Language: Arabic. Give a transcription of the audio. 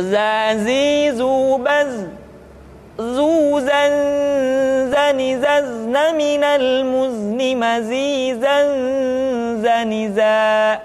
زازي زوبز زوزا زنززن من المزن مزيزا زنزا